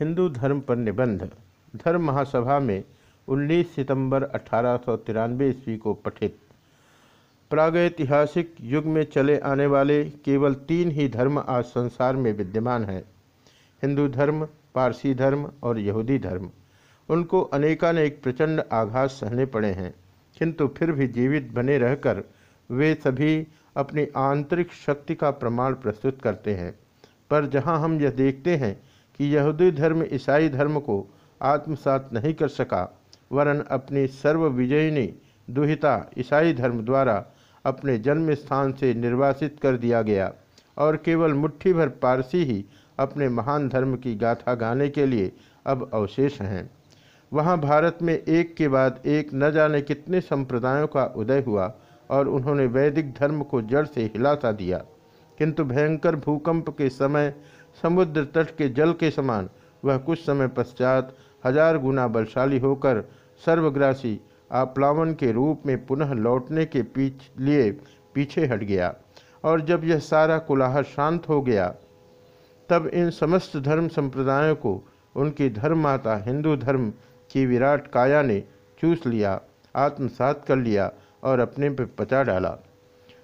हिंदू धर्म पर निबंध। धर्म महासभा में 19 सितंबर अठारह सौ तिरानवे ईस्वी को पठित। प्रागैतिहासिक युग में चले आने वाले केवल तीन ही धर्म आज संसार में विद्यमान हैं। हिंदू धर्म, पारसी धर्म और यहूदी धर्म। उनको अनेकानेक प्रचंड आघात सहने पड़े हैं। किंतु फिर भी जीवित बने रहकर वे सभी अपनी आंतरिक शक्ति का प्रमाण प्रस्तुत करते हैं। पर जहाँ हम यह देखते हैं कि यहूदी धर्म ईसाई धर्म को आत्मसात नहीं कर सका, वरन अपनी सर्वविजयिनी दुहिता ईसाई धर्म द्वारा अपने जन्म स्थान से निर्वासित कर दिया गया और केवल मुट्ठी भर पारसी ही अपने महान धर्म की गाथा गाने के लिए अब अवशेष हैं। वहाँ भारत में एक के बाद एक न जाने कितने संप्रदायों का उदय हुआ और उन्होंने वैदिक धर्म को जड़ से हिला सा दिया। किंतु भयंकर भूकंप के समय, समुद्र तट के जल के समान, वह कुछ समय पश्चात हज़ार गुना बलशाली होकर सर्वग्रासी आप्लावन के रूप में पुनः लौटने के पीछ, लिए पीछे हट गया। और जब यह सारा कुलाह शांत हो गया, तब इन समस्त धर्म संप्रदायों को उनकी धर्म माता हिंदू धर्म की विराट काया ने चूस लिया, आत्मसात कर लिया और अपने पर पचा डाला।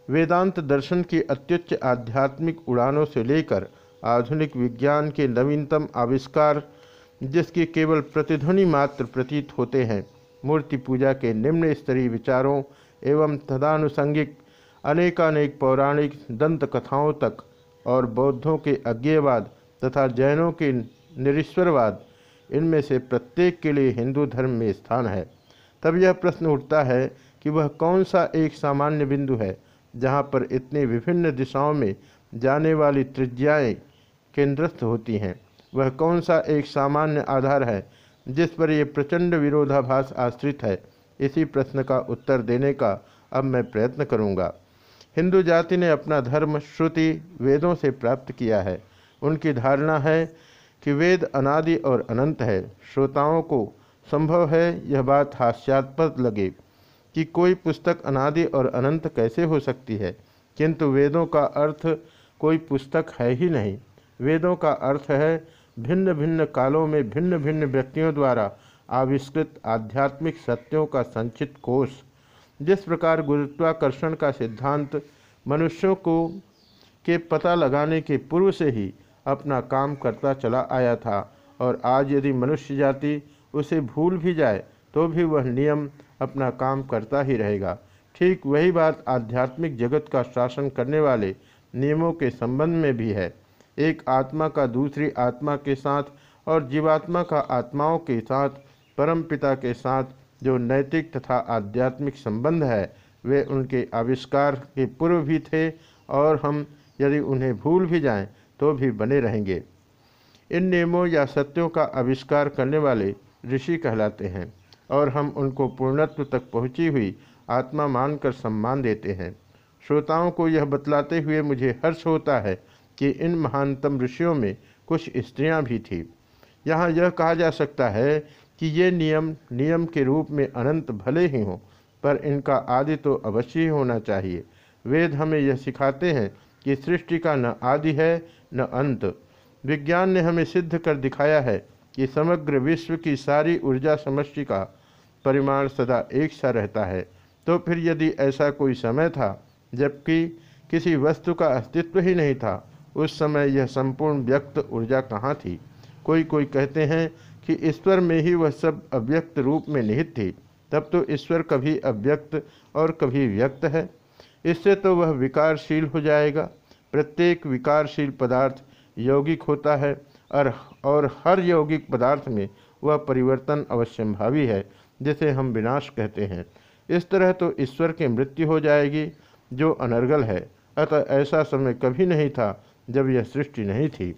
वेदांत दर्शन की अत्युच्च आध्यात्मिक उड़ानों से लेकर आधुनिक विज्ञान के नवीनतम आविष्कार, जिसकी केवल प्रतिध्वनि मात्र प्रतीत होते हैं, मूर्ति पूजा के निम्न स्तरीय विचारों एवं तदानुसंगिक अनेकानेक पौराणिक दंत कथाओं तक और बौद्धों के अज्ञेयवाद तथा जैनों के निरीश्वरवाद, इनमें से प्रत्येक के लिए हिंदू धर्म में स्थान है। तब यह प्रश्न उठता है कि वह कौन सा एक सामान्य बिंदु है जहाँ पर इतनी विभिन्न दिशाओं में जाने वाली त्रिज्याएँ केंद्रस्थ होती हैं। वह कौन सा एक सामान्य आधार है जिस पर यह प्रचंड विरोधाभास आश्रित है? इसी प्रश्न का उत्तर देने का अब मैं प्रयत्न करूँगा। हिंदू जाति ने अपना धर्म, श्रुति, वेदों से प्राप्त किया है। उनकी धारणा है कि वेद अनादि और अनंत है। श्रोताओं को संभव है यह बात हास्यास्पद लगे। कि कोई पुस्तक अनादि और अनंत कैसे हो सकती है? किंतु वेदों का अर्थ कोई पुस्तक है ही नहीं। वेदों का अर्थ है भिन्न भिन्न कालों में भिन्न भिन्न व्यक्तियों द्वारा आविष्कृत आध्यात्मिक सत्यों का संचित कोष जिस प्रकार गुरुत्वाकर्षण का सिद्धांत मनुष्यों को के पता लगाने के पूर्व से ही अपना काम करता चला आया था, और आज यदि मनुष्य जाति उसे भूल भी जाए तो भी वह नियम अपना काम करता ही रहेगा। ठीक वही बात आध्यात्मिक जगत का शासन करने वाले नियमों के संबंध में भी है। एक आत्मा का दूसरी आत्मा के साथ और जीवात्मा का आत्माओं के साथ, परम पिता के साथ जो नैतिक तथा आध्यात्मिक संबंध है, वे उनके आविष्कार के पूर्व भी थे और हम यदि उन्हें भूल भी जाएँ तो भी बने रहेंगे। इन नियमों या सत्यों का आविष्कार करने वाले ऋषि कहलाते हैं। और हम उनको पूर्णत्व तक पहुँची हुई आत्मा मानकर सम्मान देते हैं। श्रोताओं को यह बतलाते हुए मुझे हर्ष होता है कि इन महानतम ऋषियों में कुछ स्त्रियाँ भी थीं। यहाँ यह कहा जा सकता है कि ये नियम नियम के रूप में अनंत भले ही हों, पर इनका आदि तो अवश्य होना चाहिए। वेद हमें यह सिखाते हैं कि सृष्टि का न आदि है, न अंत। विज्ञान ने हमें सिद्ध कर दिखाया है कि समग्र विश्व की सारी ऊर्जा समष्टि का परिमाण सदा एक सा रहता है। तो फिर यदि ऐसा कोई समय था, जबकि किसी वस्तु का अस्तित्व ही नहीं था, उस समय यह संपूर्ण व्यक्त ऊर्जा कहाँ थी? कोई कोई कहते हैं कि ईश्वर में ही वह सब अव्यक्त रूप में निहित थी। तब तो ईश्वर कभी अव्यक्त और कभी व्यक्त है। इससे तो वह विकारशील हो जाएगा। प्रत्येक विकारशील पदार्थ यौगिक होता है। और और हर यौगिक पदार्थ में वह परिवर्तन अवश्यंभावी है, जिसे हम विनाश कहते हैं। इस तरह तो ईश्वर की मृत्यु हो जाएगी, जो अनर्गल है। अतः ऐसा समय कभी नहीं था जब यह सृष्टि नहीं थी।